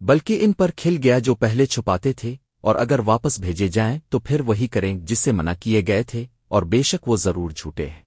بلکہ ان پر کھل گیا جو پہلے چھپاتے تھے، اور اگر واپس بھیجے جائیں تو پھر وہی کریں جس سے منع کیے گئے تھے، اور بے شک وہ ضرور جھوٹے ہیں۔